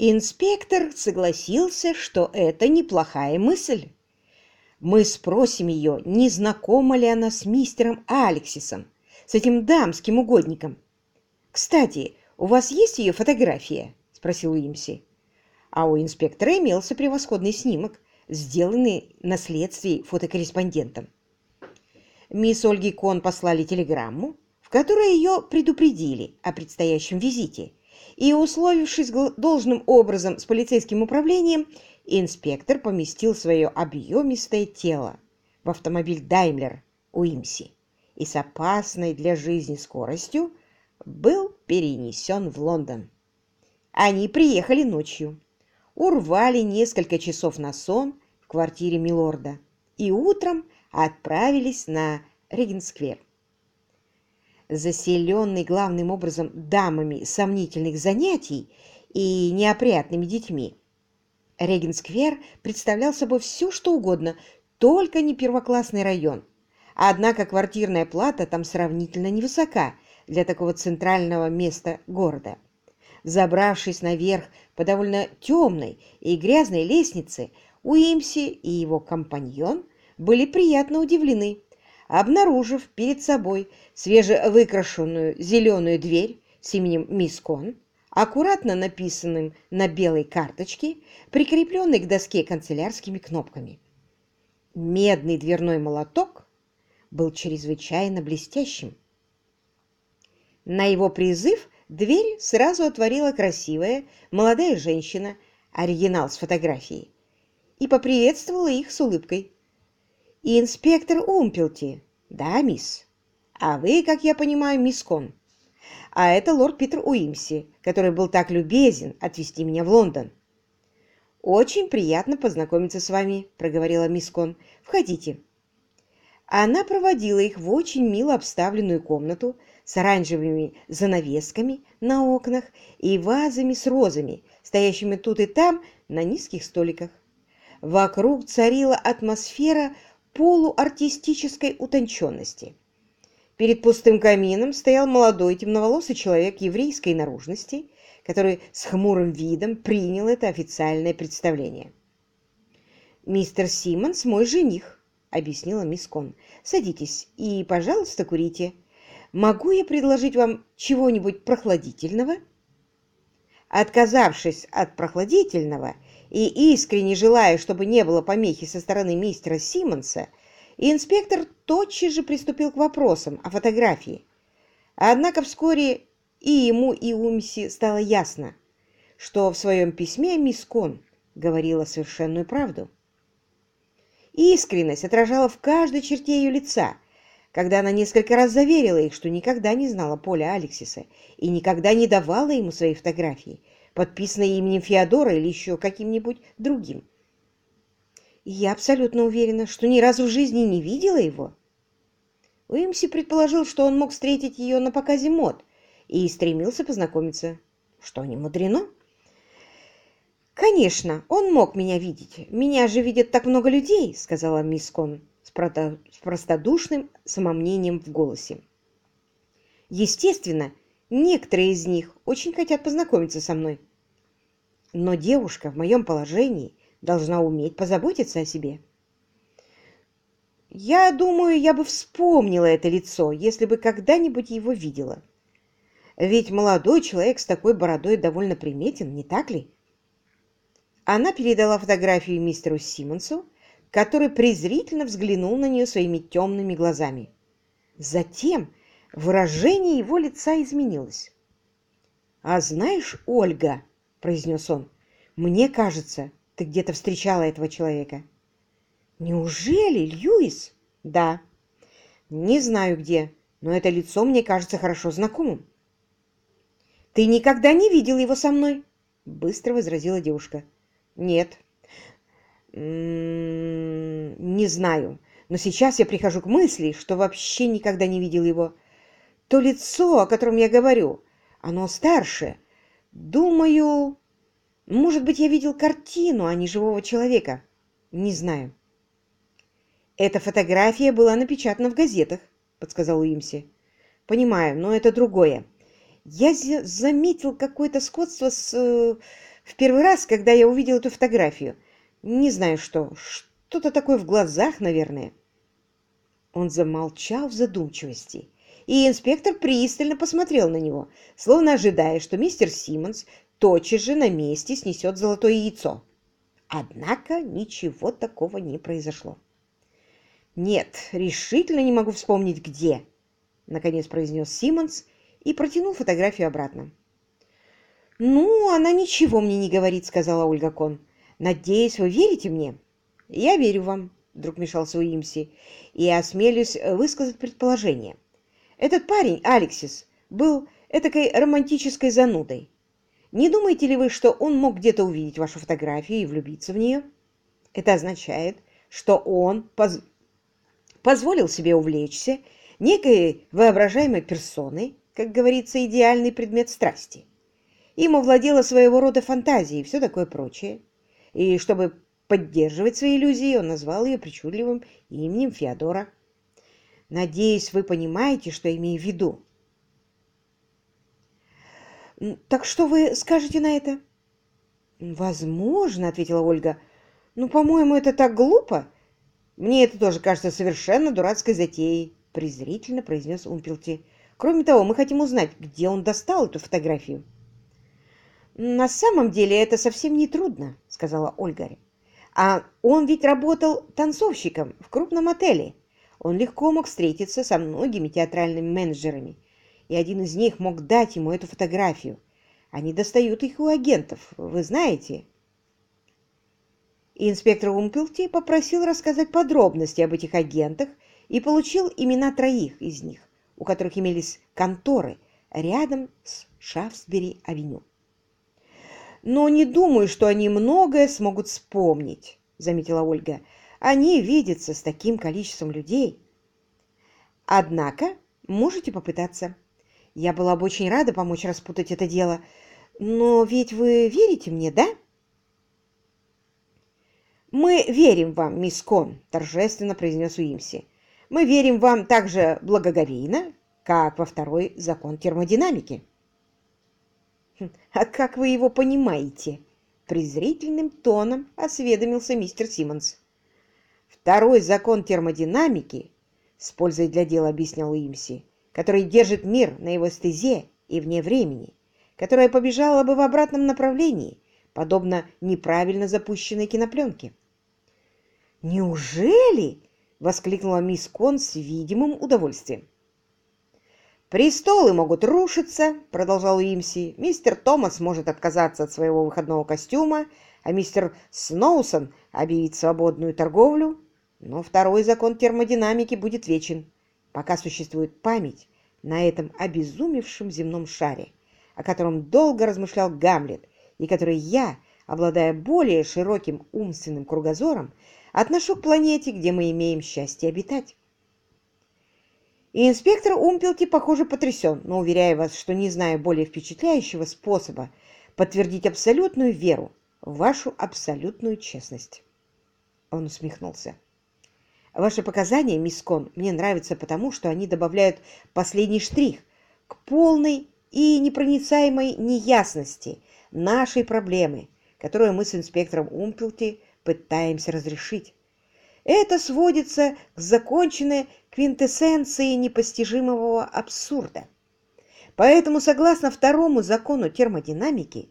Инспектор согласился, что это неплохая мысль. Мы спросим ее, не знакома ли она с мистером Алексисом, с этим дамским угодником. «Кстати, у вас есть ее фотография?» — спросил Уимси. А у инспектора имелся превосходный снимок, сделанный на следствии фотокорреспондентом. Мисс Ольги Кон послали телеграмму, в которой ее предупредили о предстоящем визите, и, условившись должным образом с полицейским управлением, инспектор поместил свое объемистое тело в автомобиль «Даймлер» Уимси и с опасной для жизни скоростью был перенесен в Лондон. Они приехали ночью, урвали несколько часов на сон в квартире Милорда и утром отправились на Регенсквер. Заселенный главным образом дамами сомнительных занятий и неопрятными детьми, Регенсквер представлял собой все, что угодно, только не первоклассный район. Однако квартирная плата там сравнительно невысока для такого центрального места города. Забравшись наверх по довольно темной и грязной лестнице, Уимси и его компаньон были приятно удивлены, обнаружив перед собой свежевыкрашенную зеленую дверь с именем Мисс Кон, аккуратно написанным на белой карточке, прикрепленной к доске канцелярскими кнопками. Медный дверной молоток был чрезвычайно блестящим. На его призыв Дверь сразу отворила красивая молодая женщина, оригинал с фотографией, и поприветствовала их с улыбкой. «Инспектор Умпелти». «Да, мисс». «А вы, как я понимаю, мисс Кон». «А это лорд Питер Уимси, который был так любезен отвезти меня в Лондон». «Очень приятно познакомиться с вами», — проговорила мисс Кон. «Входите». Она проводила их в очень мило обставленную комнату с оранжевыми занавесками на окнах и вазами с розами, стоящими тут и там на низких столиках. Вокруг царила атмосфера полуартистической утонченности. Перед пустым камином стоял молодой темноволосый человек еврейской наружности, который с хмурым видом принял это официальное представление. «Мистер Симмонс мой жених», — объяснила мисс Кон. «Садитесь и, пожалуйста, курите. Могу я предложить вам чего-нибудь прохладительного?» Отказавшись от прохладительного и искренне желая, чтобы не было помехи со стороны мистера Симмонса, инспектор тотчас же приступил к вопросам о фотографии. Однако вскоре и ему, и Умси стало ясно, что в своем письме мисс Кон говорила совершенную правду. Искренность отражала в каждой черте ее лица – когда она несколько раз заверила их, что никогда не знала Поля Алексиса и никогда не давала ему свои фотографии, подписанные именем Феодора или еще каким-нибудь другим. я абсолютно уверена, что ни разу в жизни не видела его. Уимси предположил, что он мог встретить ее на показе мод и стремился познакомиться. Что не мудрено? «Конечно, он мог меня видеть. Меня же видят так много людей», — сказала мисс Кон с простодушным самомнением в голосе. Естественно, некоторые из них очень хотят познакомиться со мной. Но девушка в моем положении должна уметь позаботиться о себе. Я думаю, я бы вспомнила это лицо, если бы когда-нибудь его видела. Ведь молодой человек с такой бородой довольно приметен, не так ли? Она передала фотографию мистеру Симмонсу, который презрительно взглянул на нее своими темными глазами. Затем выражение его лица изменилось. «А знаешь, Ольга», — произнес он, — «мне кажется, ты где-то встречала этого человека». «Неужели, Льюис?» «Да». «Не знаю где, но это лицо мне кажется хорошо знакомым». «Ты никогда не видел его со мной?» — быстро возразила девушка. «Нет, не знаю, но сейчас я прихожу к мысли, что вообще никогда не видел его. То лицо, о котором я говорю, оно старше. Думаю, может быть, я видел картину, а не живого человека. Не знаю. Эта фотография была напечатана в газетах, подсказал Уимси. Понимаю, но это другое. Я заметил какое-то сходство с... Э, В первый раз, когда я увидел эту фотографию, не знаю что, что-то такое в глазах, наверное. Он замолчал в задумчивости, и инспектор пристально посмотрел на него, словно ожидая, что мистер Симмонс тотчас же на месте снесет золотое яйцо. Однако ничего такого не произошло. «Нет, решительно не могу вспомнить, где», — наконец произнес Симмонс и протянул фотографию обратно. «Ну, она ничего мне не говорит», — сказала Ольга Кон. «Надеюсь, вы верите мне?» «Я верю вам», — вдруг мешался Уимси, «и осмелюсь высказать предположение. Этот парень, Алексис, был этакой романтической занудой. Не думаете ли вы, что он мог где-то увидеть вашу фотографию и влюбиться в нее? Это означает, что он поз... позволил себе увлечься некой воображаемой персоной, как говорится, идеальный предмет страсти. Им овладела своего рода фантазия и все такое прочее. И чтобы поддерживать свои иллюзии, он назвал ее причудливым именем Феодора. Надеюсь, вы понимаете, что имею в виду. Так что вы скажете на это? Возможно, ответила Ольга. Ну, по-моему, это так глупо. Мне это тоже кажется совершенно дурацкой затеей, презрительно произнес Умпелти. Кроме того, мы хотим узнать, где он достал эту фотографию. «На самом деле это совсем не трудно», — сказала Ольга. «А он ведь работал танцовщиком в крупном отеле. Он легко мог встретиться со многими театральными менеджерами, и один из них мог дать ему эту фотографию. Они достают их у агентов, вы знаете». И инспектор Умпелти попросил рассказать подробности об этих агентах и получил имена троих из них, у которых имелись конторы рядом с Шафсбери-авеню но не думаю, что они многое смогут вспомнить», — заметила Ольга. «Они видятся с таким количеством людей». «Однако можете попытаться. Я была бы очень рада помочь распутать это дело. Но ведь вы верите мне, да?» «Мы верим вам, мисс Кон», — торжественно произнес Уимси. «Мы верим вам так же благоговейно, как во второй закон термодинамики». «А как вы его понимаете?» Презрительным тоном осведомился мистер Симмонс. «Второй закон термодинамики, с пользой для дела объяснял Имси, который держит мир на его стезе и вне времени, которая побежала бы в обратном направлении, подобно неправильно запущенной кинопленке». «Неужели?» — воскликнула мисс Кон с видимым удовольствием. «Престолы могут рушиться», — продолжал Имси. «Мистер Томас может отказаться от своего выходного костюма, а мистер Сноусон объявить свободную торговлю. Но второй закон термодинамики будет вечен, пока существует память на этом обезумевшем земном шаре, о котором долго размышлял Гамлет, и который я, обладая более широким умственным кругозором, отношу к планете, где мы имеем счастье обитать. И инспектор Умпелти, похоже, потрясен, но уверяю вас, что не знаю более впечатляющего способа подтвердить абсолютную веру вашу абсолютную честность. Он усмехнулся. Ваши показания, мисс Кон, мне нравятся потому, что они добавляют последний штрих к полной и непроницаемой неясности нашей проблемы, которую мы с инспектором Умпелти пытаемся разрешить. Это сводится к законченной квинтэссенции непостижимого абсурда. Поэтому, согласно второму закону термодинамики,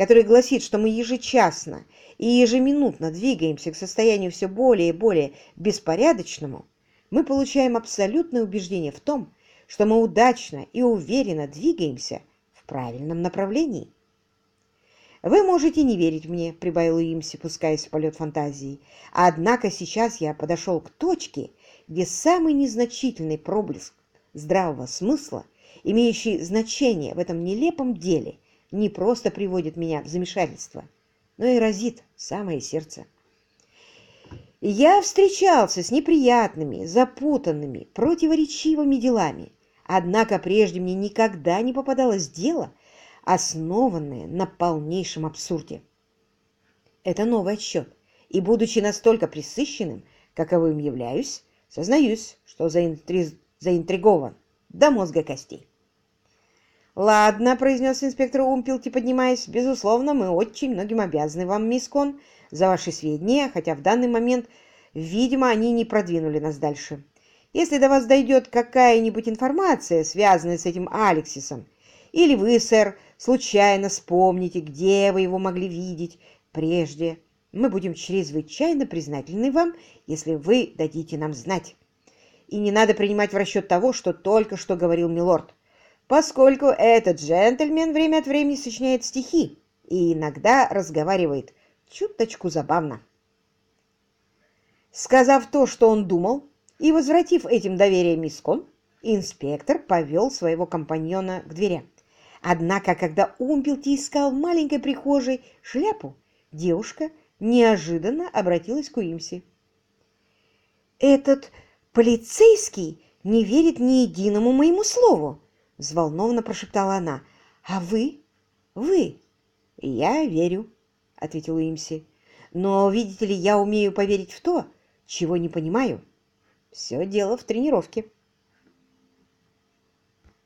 который гласит, что мы ежечасно и ежеминутно двигаемся к состоянию все более и более беспорядочному, мы получаем абсолютное убеждение в том, что мы удачно и уверенно двигаемся в правильном направлении. «Вы можете не верить мне», — прибавил Имси, пускаясь в полет фантазии. «Однако сейчас я подошел к точке, где самый незначительный проблеск здравого смысла, имеющий значение в этом нелепом деле, не просто приводит меня в замешательство, но и разит самое сердце». Я встречался с неприятными, запутанными, противоречивыми делами, однако прежде мне никогда не попадалось дело, основанное на полнейшем абсурде. Это новый отсчет, и, будучи настолько присыщенным, каковым являюсь, сознаюсь, что заинтри... заинтригован до мозга костей. «Ладно», — произнес инспектор Умпилти, поднимаясь. «Безусловно, мы очень многим обязаны вам, мисс Кон, за ваши сведения, хотя в данный момент, видимо, они не продвинули нас дальше. Если до вас дойдет какая-нибудь информация, связанная с этим Алексисом, или вы, сэр, случайно вспомните, где вы его могли видеть прежде, мы будем чрезвычайно признательны вам, если вы дадите нам знать. И не надо принимать в расчет того, что только что говорил милорд, поскольку этот джентльмен время от времени сочиняет стихи и иногда разговаривает чуточку забавно. Сказав то, что он думал, и возвратив этим доверие мисс Кон, инспектор повел своего компаньона к дверям. Однако, когда Умпелти искал в маленькой прихожей шляпу, девушка неожиданно обратилась к Уимси. «Этот полицейский не верит ни единому моему слову!» — взволнованно прошептала она. «А вы? Вы?» «Я верю», — ответил Уимси. «Но, видите ли, я умею поверить в то, чего не понимаю. Все дело в тренировке».